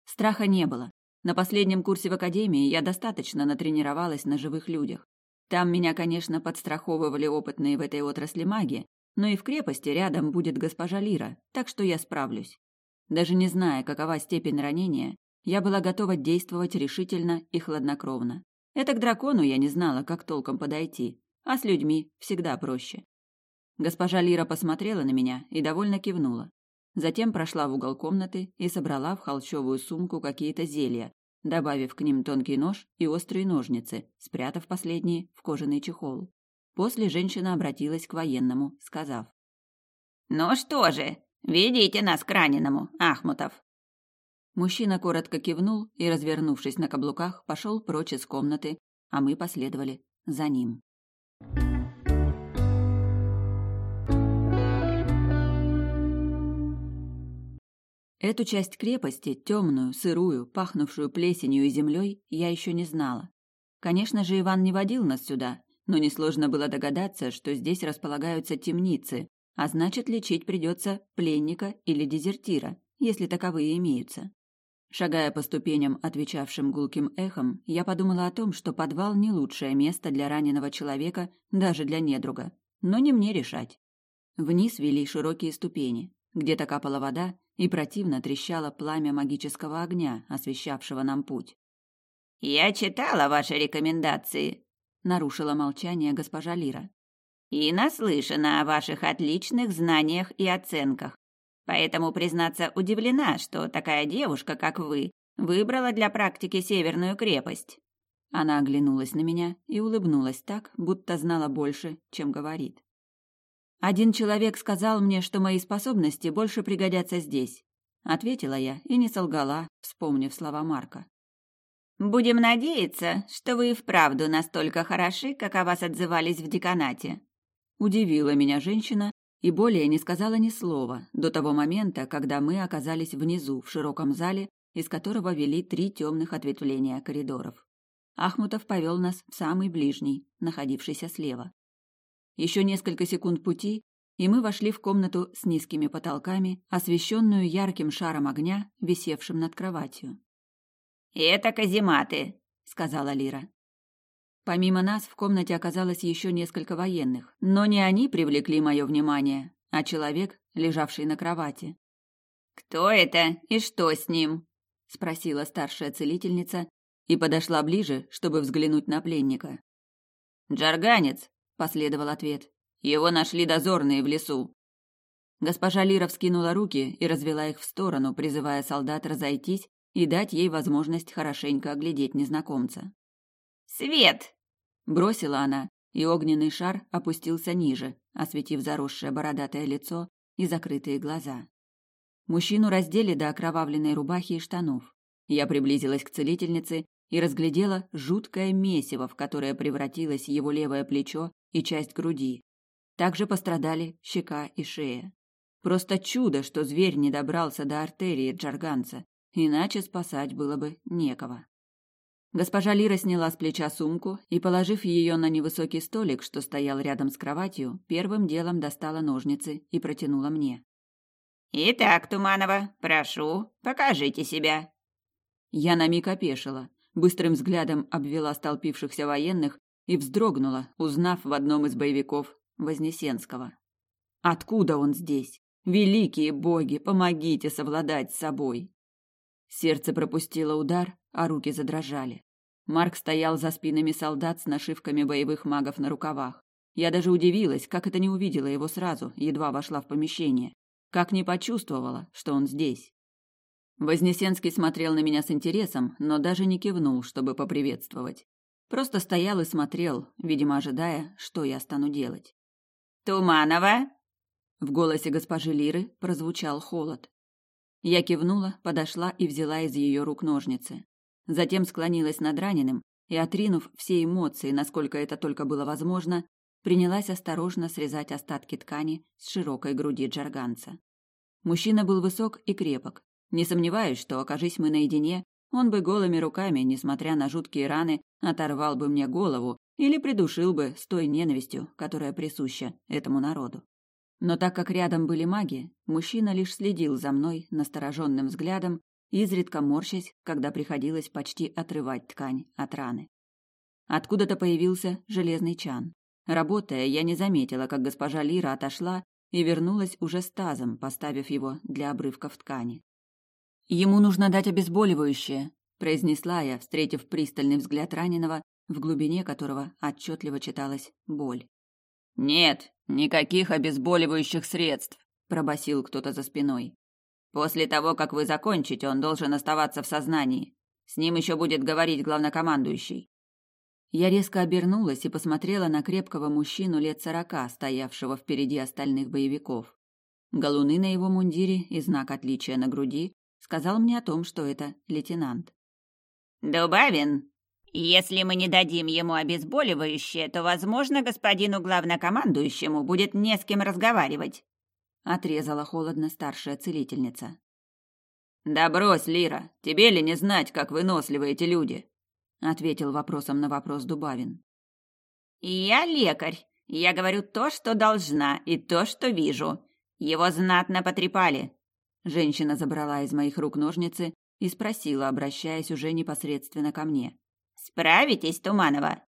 Страха не было. На последнем курсе в академии я достаточно натренировалась на живых людях. Там меня, конечно, подстраховывали опытные в этой отрасли маги, но и в крепости рядом будет госпожа Лира, так что я справлюсь. Даже не зная, какова степень ранения, я была готова действовать решительно и хладнокровно. Это к дракону я не знала, как толком подойти, а с людьми всегда проще. Госпожа Лира посмотрела на меня и довольно кивнула. Затем прошла в угол комнаты и собрала в холщовую сумку какие-то зелья, добавив к ним тонкий нож и острые ножницы, спрятав последние в кожаный чехол. После женщина обратилась к военному, сказав. «Ну что же, ведите нас к раненому, Ахмутов!» Мужчина коротко кивнул и, развернувшись на каблуках, пошел прочь из комнаты, а мы последовали за ним. Эту часть крепости, темную, сырую, пахнувшую плесенью и землей, я еще не знала. Конечно же, Иван не водил нас сюда, но несложно было догадаться, что здесь располагаются темницы, а значит, лечить придется пленника или дезертира, если таковые имеются. Шагая по ступеням, отвечавшим гулким эхом, я подумала о том, что подвал не лучшее место для раненого человека, даже для недруга. Но не мне решать. Вниз вели широкие ступени. Где-то капала вода, и противно трещало пламя магического огня, освещавшего нам путь. «Я читала ваши рекомендации», — нарушила молчание госпожа Лира. «И наслышана о ваших отличных знаниях и оценках. Поэтому, признаться, удивлена, что такая девушка, как вы, выбрала для практики Северную крепость. Она оглянулась на меня и улыбнулась так, будто знала больше, чем говорит. Один человек сказал мне, что мои способности больше пригодятся здесь, ответила я и не солгала, вспомнив слова Марка. Будем надеяться, что вы и вправду настолько хороши, как о вас отзывались в деканате. Удивила меня женщина и более не сказала ни слова до того момента, когда мы оказались внизу, в широком зале, из которого вели три темных ответвления коридоров. Ахмутов повел нас в самый ближний, находившийся слева. Еще несколько секунд пути, и мы вошли в комнату с низкими потолками, освещенную ярким шаром огня, висевшим над кроватью. «Это казематы», — сказала Лира. Помимо нас в комнате оказалось еще несколько военных, но не они привлекли мое внимание, а человек, лежавший на кровати. «Кто это и что с ним?» — спросила старшая целительница и подошла ближе, чтобы взглянуть на пленника. «Джарганец», — последовал ответ. «Его нашли дозорные в лесу». Госпожа Лира вскинула руки и развела их в сторону, призывая солдат разойтись и дать ей возможность хорошенько оглядеть незнакомца. «Свет!» Бросила она, и огненный шар опустился ниже, осветив заросшее бородатое лицо и закрытые глаза. Мужчину раздели до окровавленной рубахи и штанов. Я приблизилась к целительнице и разглядела жуткое месиво, в которое превратилось его левое плечо и часть груди. Также пострадали щека и шея. Просто чудо, что зверь не добрался до артерии джарганца, иначе спасать было бы некого. Госпожа Лира сняла с плеча сумку и, положив ее на невысокий столик, что стоял рядом с кроватью, первым делом достала ножницы и протянула мне. «Итак, Туманова, прошу, покажите себя». Я на миг опешила, быстрым взглядом обвела столпившихся военных и вздрогнула, узнав в одном из боевиков Вознесенского. «Откуда он здесь? Великие боги, помогите совладать с собой!» Сердце пропустило удар, а руки задрожали. Марк стоял за спинами солдат с нашивками боевых магов на рукавах. Я даже удивилась, как это не увидела его сразу, едва вошла в помещение. Как не почувствовала, что он здесь. Вознесенский смотрел на меня с интересом, но даже не кивнул, чтобы поприветствовать. Просто стоял и смотрел, видимо, ожидая, что я стану делать. «Туманова?» В голосе госпожи Лиры прозвучал холод. Я кивнула, подошла и взяла из ее рук ножницы. Затем склонилась над раненым и, отринув все эмоции, насколько это только было возможно, принялась осторожно срезать остатки ткани с широкой груди джарганца. Мужчина был высок и крепок. Не сомневаюсь, что, окажись мы наедине, он бы голыми руками, несмотря на жуткие раны, оторвал бы мне голову или придушил бы с той ненавистью, которая присуща этому народу. Но так как рядом были маги, мужчина лишь следил за мной настороженным взглядом изредка морщась, когда приходилось почти отрывать ткань от раны. Откуда-то появился железный чан. Работая, я не заметила, как госпожа Лира отошла и вернулась уже с тазом, поставив его для обрывков ткани. «Ему нужно дать обезболивающее», – произнесла я, встретив пристальный взгляд раненого, в глубине которого отчетливо читалась боль. «Нет, никаких обезболивающих средств», – пробасил кто-то за спиной. «После того, как вы закончите, он должен оставаться в сознании. С ним еще будет говорить главнокомандующий». Я резко обернулась и посмотрела на крепкого мужчину лет сорока, стоявшего впереди остальных боевиков. Галуны на его мундире и знак отличия на груди сказал мне о том, что это лейтенант. «Дубавин, если мы не дадим ему обезболивающее, то, возможно, господину главнокомандующему будет не с кем разговаривать», отрезала холодно старшая целительница. «Да брось, Лира, тебе ли не знать, как выносливы эти люди?» ответил вопросом на вопрос Дубавин. Я лекарь. Я говорю то, что должна, и то, что вижу. Его знатно потрепали. Женщина забрала из моих рук ножницы и спросила, обращаясь уже непосредственно ко мне: "Справитесь, Туманова?"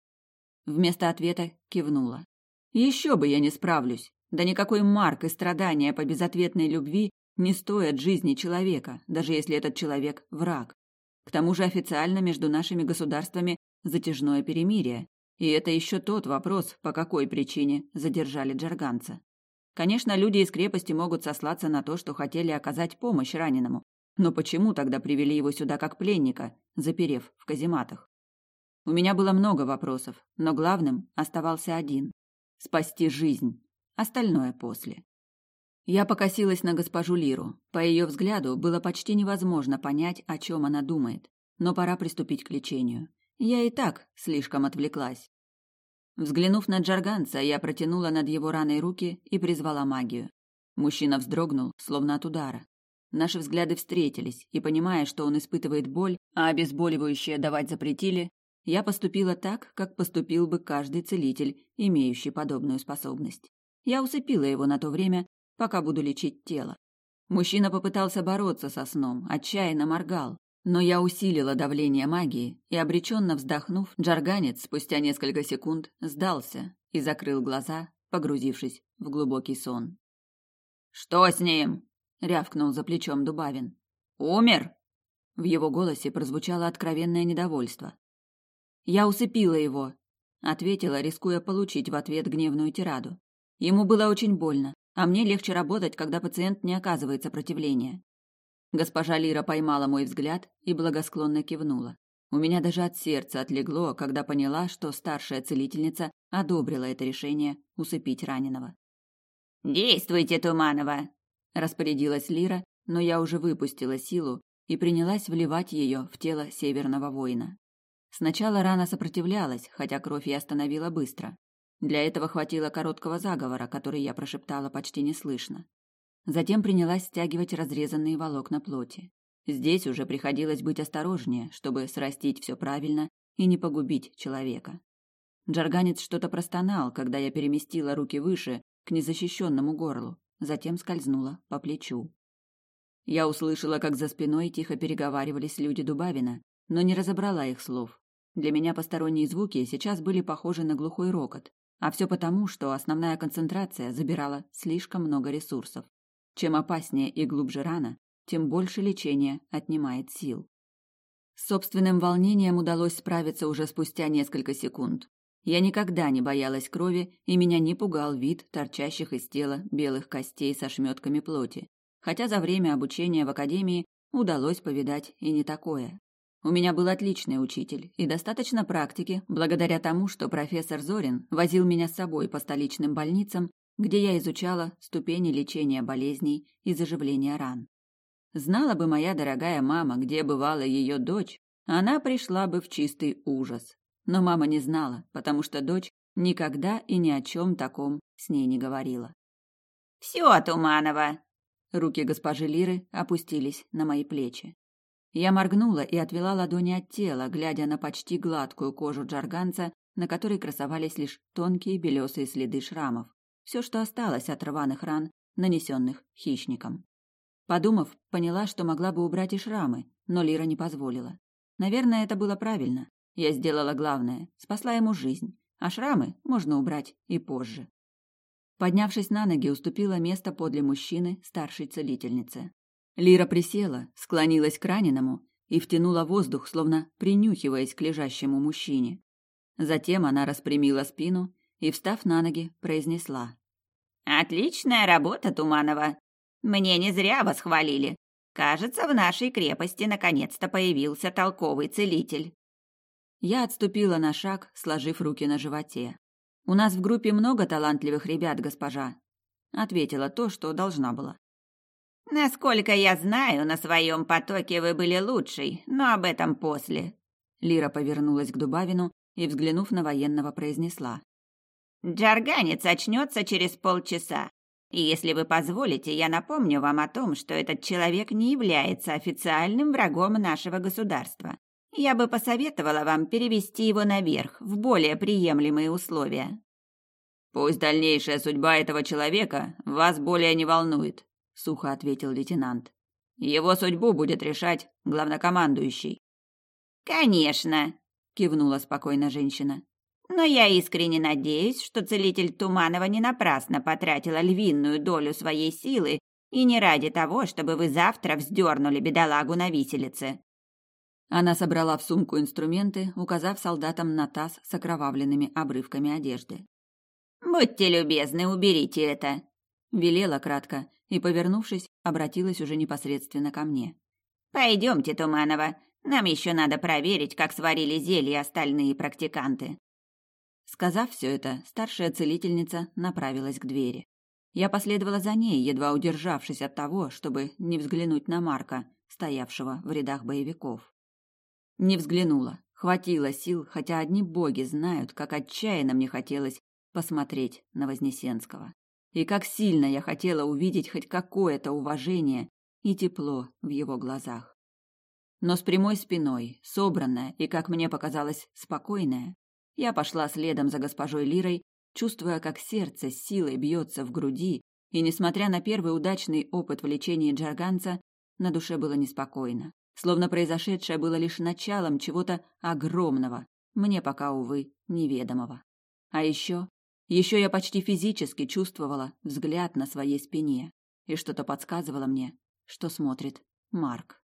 Вместо ответа кивнула. Еще бы я не справлюсь. Да никакой марк и страдания по безответной любви не стоят жизни человека, даже если этот человек враг. К тому же официально между нашими государствами затяжное перемирие, и это еще тот вопрос, по какой причине задержали джарганца. Конечно, люди из крепости могут сослаться на то, что хотели оказать помощь раненому, но почему тогда привели его сюда как пленника, заперев в казематах? У меня было много вопросов, но главным оставался один – спасти жизнь, остальное после. Я покосилась на госпожу Лиру. По ее взгляду было почти невозможно понять, о чем она думает. Но пора приступить к лечению. Я и так слишком отвлеклась. Взглянув на Джарганца, я протянула над его раной руки и призвала магию. Мужчина вздрогнул, словно от удара. Наши взгляды встретились, и понимая, что он испытывает боль, а обезболивающее давать запретили, я поступила так, как поступил бы каждый целитель, имеющий подобную способность. Я усыпила его на то время, пока буду лечить тело. Мужчина попытался бороться со сном, отчаянно моргал, но я усилила давление магии, и обреченно вздохнув, джарганец спустя несколько секунд сдался и закрыл глаза, погрузившись в глубокий сон. «Что с ним?» — рявкнул за плечом Дубавин. «Умер?» В его голосе прозвучало откровенное недовольство. «Я усыпила его», — ответила, рискуя получить в ответ гневную тираду. Ему было очень больно, а мне легче работать, когда пациент не оказывает сопротивления. Госпожа Лира поймала мой взгляд и благосклонно кивнула. У меня даже от сердца отлегло, когда поняла, что старшая целительница одобрила это решение усыпить раненого. «Действуйте, Туманова!» – распорядилась Лира, но я уже выпустила силу и принялась вливать ее в тело северного воина. Сначала рана сопротивлялась, хотя кровь я остановила быстро. Для этого хватило короткого заговора, который я прошептала почти неслышно. Затем принялась стягивать разрезанные волокна плоти. Здесь уже приходилось быть осторожнее, чтобы срастить все правильно и не погубить человека. Джарганец что-то простонал, когда я переместила руки выше, к незащищенному горлу, затем скользнула по плечу. Я услышала, как за спиной тихо переговаривались люди Дубавина, но не разобрала их слов. Для меня посторонние звуки сейчас были похожи на глухой рокот, а все потому, что основная концентрация забирала слишком много ресурсов. Чем опаснее и глубже рана, тем больше лечение отнимает сил. С собственным волнением удалось справиться уже спустя несколько секунд. Я никогда не боялась крови, и меня не пугал вид торчащих из тела белых костей со шметками плоти, хотя за время обучения в академии удалось повидать и не такое. У меня был отличный учитель и достаточно практики, благодаря тому, что профессор Зорин возил меня с собой по столичным больницам, где я изучала ступени лечения болезней и заживления ран. Знала бы моя дорогая мама, где бывала ее дочь, она пришла бы в чистый ужас. Но мама не знала, потому что дочь никогда и ни о чем таком с ней не говорила. «Все, Туманова!» Руки госпожи Лиры опустились на мои плечи. Я моргнула и отвела ладони от тела, глядя на почти гладкую кожу джарганца, на которой красовались лишь тонкие белесые следы шрамов. Все, что осталось от рваных ран, нанесенных хищником. Подумав, поняла, что могла бы убрать и шрамы, но Лира не позволила. Наверное, это было правильно. Я сделала главное, спасла ему жизнь, а шрамы можно убрать и позже. Поднявшись на ноги, уступила место подле мужчины, старшей целительницы. Лира присела, склонилась к раненому и втянула воздух, словно принюхиваясь к лежащему мужчине. Затем она распрямила спину и, встав на ноги, произнесла. «Отличная работа, Туманова. Мне не зря вас хвалили. Кажется, в нашей крепости наконец-то появился толковый целитель. Я отступила на шаг, сложив руки на животе. У нас в группе много талантливых ребят, госпожа, ответила то, что должна была. Насколько я знаю, на своем потоке вы были лучшей, но об этом после. Лира повернулась к Дубавину и, взглянув на военного, произнесла: Джарганец очнется через полчаса. И если вы позволите, я напомню вам о том, что этот человек не является официальным врагом нашего государства. Я бы посоветовала вам перевести его наверх, в более приемлемые условия. Пусть дальнейшая судьба этого человека вас более не волнует, сухо ответил лейтенант. Его судьбу будет решать главнокомандующий. Конечно, кивнула спокойно женщина. Но я искренне надеюсь, что целитель Туманова не напрасно потратила львиную долю своей силы и не ради того, чтобы вы завтра вздернули бедолагу на виселице. Она собрала в сумку инструменты, указав солдатам на таз с окровавленными обрывками одежды. «Будьте любезны, уберите это!» Велела кратко и, повернувшись, обратилась уже непосредственно ко мне. «Пойдемте, Туманова, нам еще надо проверить, как сварили зелье остальные практиканты». Сказав все это, старшая целительница направилась к двери. Я последовала за ней, едва удержавшись от того, чтобы не взглянуть на Марка, стоявшего в рядах боевиков. Не взглянула. Хватило сил, хотя одни боги знают, как отчаянно мне хотелось посмотреть на Вознесенского. И как сильно я хотела увидеть хоть какое-то уважение и тепло в его глазах. Но с прямой спиной, собранная и, как мне показалось, спокойная, я пошла следом за госпожой Лирой, чувствуя, как сердце с силой бьется в груди, и, несмотря на первый удачный опыт в лечении джарганца, на душе было неспокойно. Словно произошедшее было лишь началом чего-то огромного, мне пока, увы, неведомого. А еще, еще я почти физически чувствовала взгляд на своей спине, и что-то подсказывало мне, что смотрит Марк.